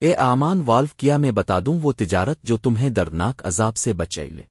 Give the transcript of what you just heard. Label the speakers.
Speaker 1: اے آمان والو کیا میں بتا دوں وہ تجارت جو تمہیں دردناک عذاب سے بچے لے۔